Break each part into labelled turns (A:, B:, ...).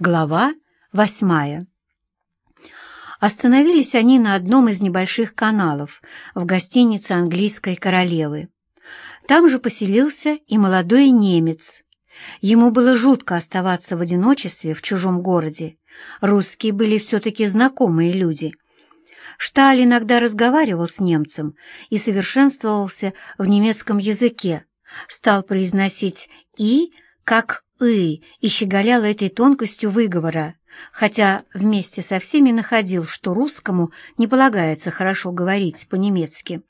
A: Глава восьмая Остановились они на одном из небольших каналов в гостинице английской королевы. Там же поселился и молодой немец. Ему было жутко оставаться в одиночестве в чужом городе. Русские были все-таки знакомые люди. Шталь иногда разговаривал с немцем и совершенствовался в немецком языке, стал произносить «и» как «ы» и щеголял этой тонкостью выговора, хотя вместе со всеми находил, что русскому не полагается хорошо говорить по-немецки.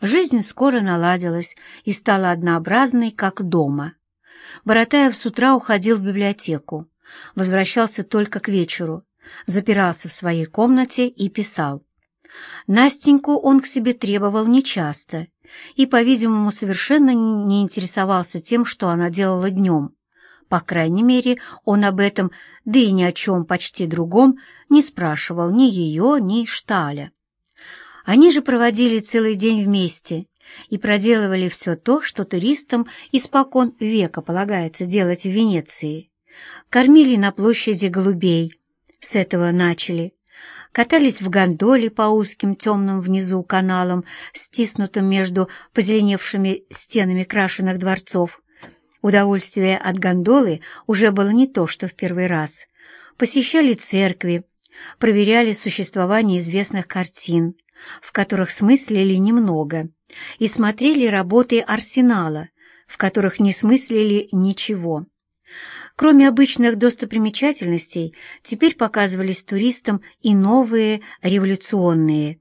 A: Жизнь скоро наладилась и стала однообразной, как дома. Боротаев с утра уходил в библиотеку, возвращался только к вечеру, запирался в своей комнате и писал. Настеньку он к себе требовал нечасто и, по-видимому, совершенно не интересовался тем, что она делала днем. По крайней мере, он об этом, да и ни о чем почти другом, не спрашивал ни ее, ни Шталя. Они же проводили целый день вместе и проделывали все то, что туристам испокон века полагается делать в Венеции. Кормили на площади голубей, с этого начали. Катались в гондоле по узким темным внизу каналам, стиснутым между позеленевшими стенами крашеных дворцов. Удовольствие от гондолы уже было не то, что в первый раз. Посещали церкви, проверяли существование известных картин, в которых смыслили немного, и смотрели работы арсенала, в которых не смыслили ничего. Кроме обычных достопримечательностей, теперь показывались туристам и новые революционные.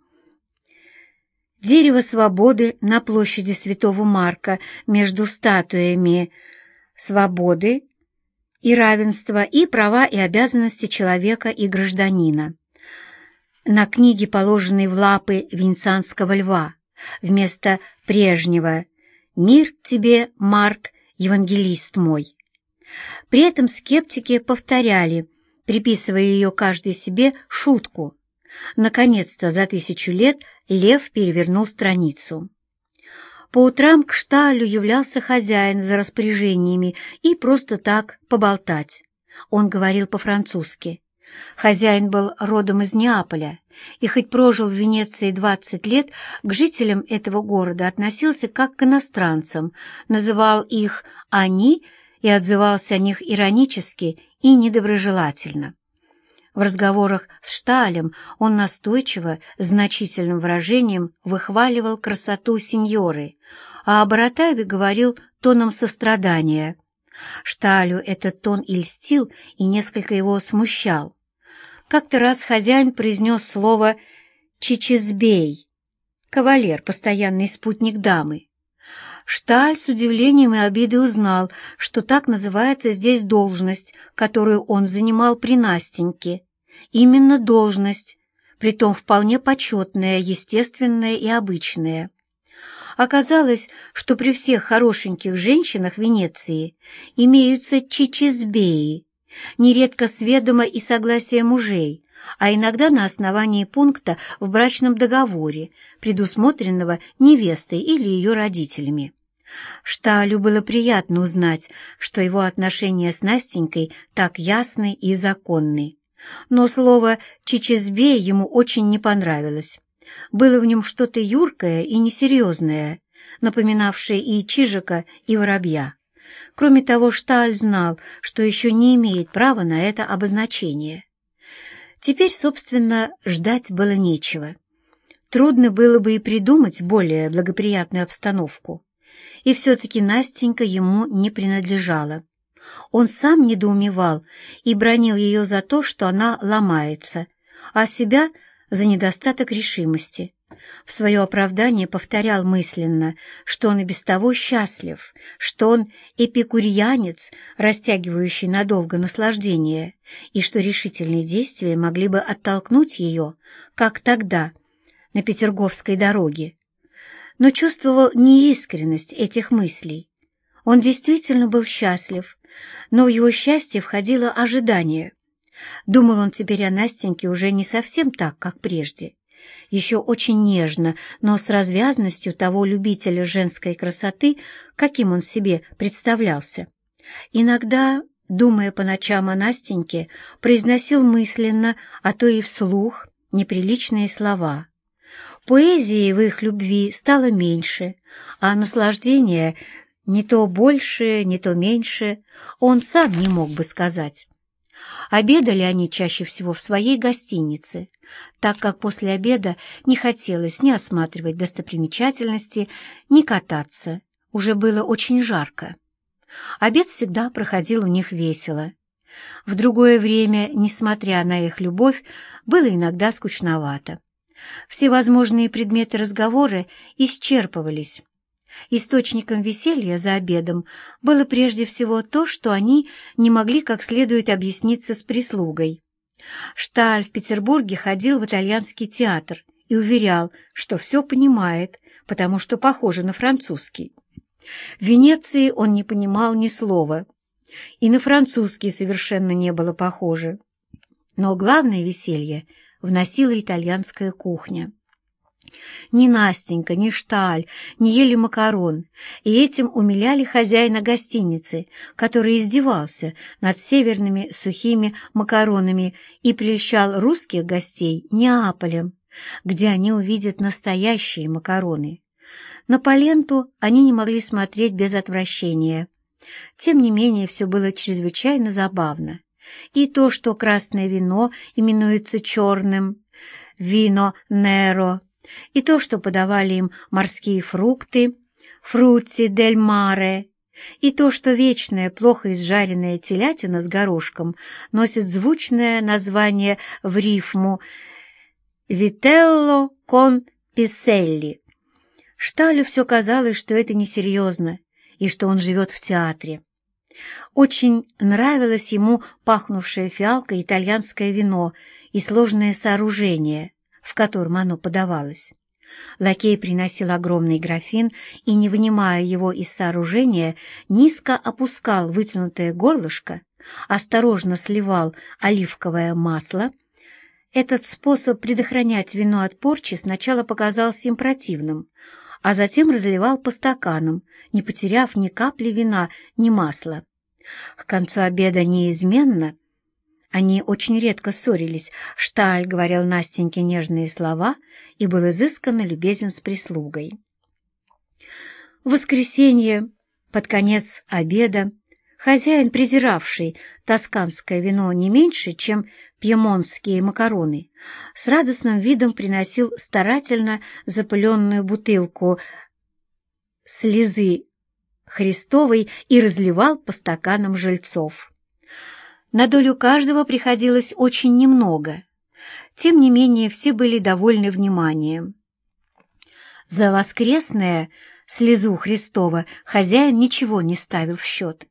A: Дерево свободы на площади Святого Марка между статуями свободы и равенства и права и обязанности человека и гражданина. На книге, положенной в лапы венецианского льва, вместо прежнего «Мир тебе, Марк, евангелист мой». При этом скептики повторяли, приписывая ее каждый себе, шутку. Наконец-то за тысячу лет лев перевернул страницу. По утрам к шталю являлся хозяин за распоряжениями и просто так поболтать. Он говорил по-французски. Хозяин был родом из Неаполя, и хоть прожил в Венеции 20 лет, к жителям этого города относился как к иностранцам, называл их «они» и отзывался о них иронически и недоброжелательно. В разговорах с Шталем он настойчиво, значительным выражением выхваливал красоту сеньоры, а о Боротаве говорил тоном сострадания. Шталю этот тон и льстил, и несколько его смущал. Как-то раз хозяин произнес слово «чичизбей», кавалер, постоянный спутник дамы. Шталь с удивлением и обидой узнал, что так называется здесь должность, которую он занимал при Настеньке. Именно должность, притом вполне почетная, естественная и обычная. Оказалось, что при всех хорошеньких женщинах Венеции имеются чичизбеи, нередко с ведома и согласия мужей, а иногда на основании пункта в брачном договоре, предусмотренного невестой или ее родителями. Шталю было приятно узнать, что его отношения с Настенькой так ясны и законны. Но слово «чичизбей» ему очень не понравилось. Было в нем что-то юркое и несерьезное, напоминавшее и чижика, и воробья. Кроме того, Шталь знал, что еще не имеет права на это обозначение. Теперь, собственно, ждать было нечего. Трудно было бы и придумать более благоприятную обстановку. И все-таки Настенька ему не принадлежала. Он сам недоумевал и бронил ее за то, что она ломается, а себя за недостаток решимости. В свое оправдание повторял мысленно, что он и без того счастлив, что он эпикурьянец, растягивающий надолго наслаждение, и что решительные действия могли бы оттолкнуть ее, как тогда, на Петерговской дороге. Но чувствовал неискренность этих мыслей. Он действительно был счастлив, но в его счастье входило ожидание. Думал он теперь о Настеньке уже не совсем так, как прежде. Еще очень нежно, но с развязностью того любителя женской красоты, каким он себе представлялся. Иногда думая по ночам о Настеньке, произносил мысленно, а то и вслух, неприличные слова. Поэзии в их любви стало меньше, а наслаждения не то больше, не то меньше, он сам не мог бы сказать. Обедали они чаще всего в своей гостинице, так как после обеда не хотелось ни осматривать достопримечательности, ни кататься. Уже было очень жарко. Обед всегда проходил у них весело. В другое время, несмотря на их любовь, было иногда скучновато. Всевозможные предметы разговора исчерпывались. Источником веселья за обедом было прежде всего то, что они не могли как следует объясниться с прислугой. Шталь в Петербурге ходил в итальянский театр и уверял, что все понимает, потому что похоже на французский. В Венеции он не понимал ни слова, и на французский совершенно не было похоже. Но главное веселье вносила итальянская кухня. Ни Настенька, ни Шталь не ели макарон, и этим умиляли хозяина гостиницы, который издевался над северными сухими макаронами и прельщал русских гостей Неаполем, где они увидят настоящие макароны. На Поленту они не могли смотреть без отвращения. Тем не менее, все было чрезвычайно забавно. И то, что красное вино именуется черным, вино неро, и то, что подавали им морские фрукты, фрутти дель маре, и то, что вечная, плохо изжаренная телятина с горошком носит звучное название в рифму «Вителло кон писелли». Шталю все казалось, что это несерьезно, и что он живет в театре. Очень нравилось ему пахнувшее фиалкой итальянское вино и сложное сооружение, в котором оно подавалось. Лакей приносил огромный графин и, не вынимая его из сооружения, низко опускал вытянутое горлышко, осторожно сливал оливковое масло. Этот способ предохранять вино от порчи сначала показался им противным, а затем разливал по стаканам, не потеряв ни капли вина, ни масла. К концу обеда неизменно они очень редко ссорились. Шталь говорил Настеньке нежные слова и был изысканно любезен с прислугой. В воскресенье, под конец обеда, хозяин, презиравший тосканское вино не меньше, чем пьемонтские макароны, с радостным видом приносил старательно запыленную бутылку слезы Христовой и разливал по стаканам жильцов. На долю каждого приходилось очень немного. Тем не менее, все были довольны вниманием. За воскресное слезу Христова хозяин ничего не ставил в счет.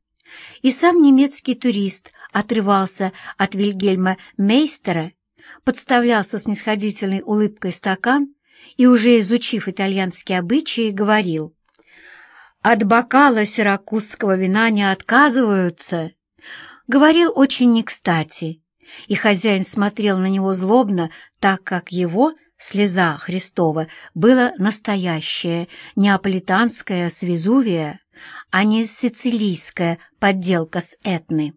A: И сам немецкий турист отрывался от Вильгельма Мейстера, подставлял со снисходительной улыбкой стакан и, уже изучив итальянские обычаи, говорил «От бокала сиракузского вина не отказываются» говорил очень не кстати, и хозяин смотрел на него злобно, так как его, слеза Христова, было настоящее, неаполитанское с а не сицилийская подделка с Этны.